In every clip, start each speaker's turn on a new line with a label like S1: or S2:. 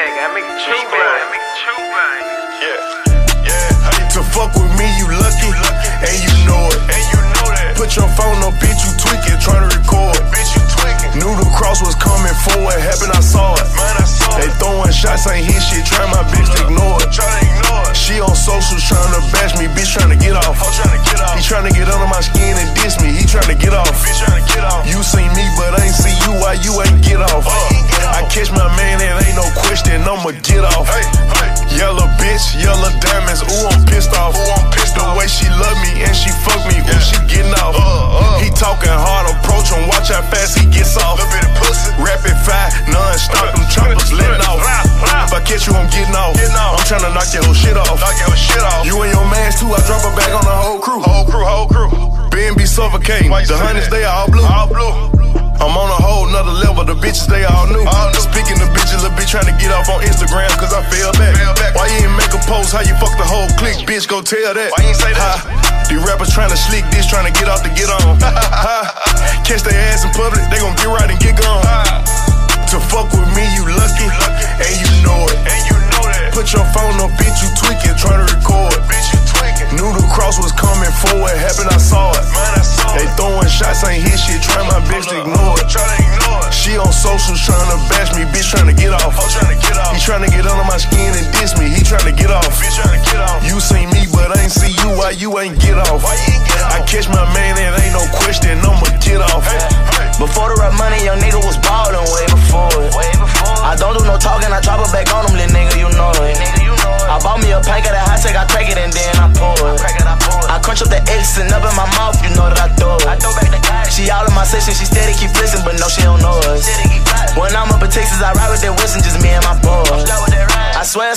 S1: man, I make two bang, make two bang.
S2: Yeah, yeah. To fuck with me, you lucky, and you know it.
S1: And you know that,
S2: Put your phone up, bitch, you tweaking, trying to record.
S1: bitch, you tweaking.
S2: Knew the cross was coming forward, happened, I saw it.
S1: Man, I saw
S2: They
S1: it.
S2: throwing shots, ain't hit shit, try my bitch to ignore it.
S1: Try to ignore it.
S2: She on socials trying to bash me, bitch trying to get off.
S1: I'm trying to get off.
S2: He trying to get under my skin and diss me, he trying to get off.
S1: Bitch,
S2: question, I'ma get off.
S1: Hey, hey.
S2: Yellow bitch, yellow diamonds, ooh, I'm pissed off.
S1: Ooh, I'm pissed
S2: the
S1: off.
S2: way she love me and she fuck me, ooh,
S1: Yeah.
S2: she getting off.
S1: Uh, uh.
S2: He talking hard, approach him, watch how fast he gets off.
S1: Little bit of pussy.
S2: Rapid fire, non-stop, them choppers letting off. If I catch you, I'm getting off.
S1: Getting off.
S2: I'm trying to knock your whole shit off.
S1: Knock your shit off.
S2: You and your mans too, I drop a bag on the whole crew.
S1: Whole crew, whole crew.
S2: Ben be suffocating. The hundreds, they all blue.
S1: All blue.
S2: I'm on a bitches they all new.
S1: All new.
S2: Speaking of bitches, little bitch trying to get off on Instagram, cause I fell back.
S1: Fell back.
S2: Why you ain't make a post? How you fuck the whole clique, bitch? Go tell that.
S1: Why you ain't say that?
S2: Ha. These rappers trying to slick this, trying to get off to get on. Catch their ass in public, they gon' get right and get gone. To fuck with me, you lucky, and you know it.
S1: And you know that.
S2: Put your phone up, bitch, you tweaking, trying to record.
S1: Bitch, you.
S2: Knew the cross was coming forward, happened, I saw it.
S1: Man, I saw
S2: They throwing shots, ain't hit shit, try my bitch to ignore it. Socials trying to bash me, bitch trying to get off.
S1: Oh, I'm trying to get off.
S2: He trying to get under my skin and diss me, he trying to get off.
S1: Bitch, trying to get off.
S2: You seen me, but I ain't see you, why you ain't get off?
S1: Why you ain't get off?
S2: I catch my man, and ain't no question, I'ma get off.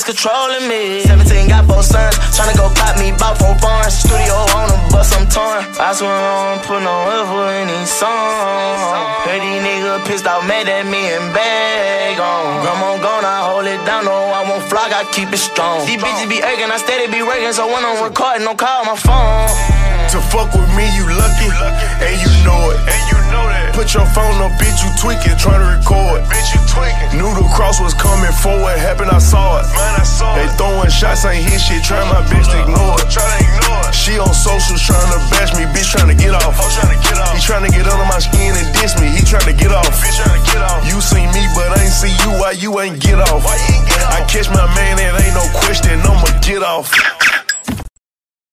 S3: Ride. I swear it's controlling me. 17 got four sons, tryna go pop me about four barns. Studio on them, bust I'm torn. I swear I don't put no effort in these songs. Heard these niggas pissed off, mad at me and bag on. Grandma gone, I hold it down, no, I won't flock, I keep it strong. These bitches be irking, I steady be working, so when I'm recording, don't call my phone.
S2: To fuck with me, you lucky, and you know it.
S1: And you know that.
S2: Put your phone up, bitch, you tweaking, tryna record.
S1: Bitch, you tweaking.
S2: Cross was coming forward, happened, I saw it.
S1: Man, I saw
S2: They
S1: it.
S2: throwing shots, ain't hit shit, try my bitch to ignore it.
S1: Try to ignore it.
S2: She on socials trying to bash me, bitch trying to get off.
S1: Oh, I'm trying to get off.
S2: He trying to get under my skin and diss me, he trying to get off.
S1: Bitch, trying to get off.
S2: You seen me, but I ain't see you, why you ain't get off?
S1: Why you ain't get off?
S2: I catch my man, and ain't no question, I'ma get off.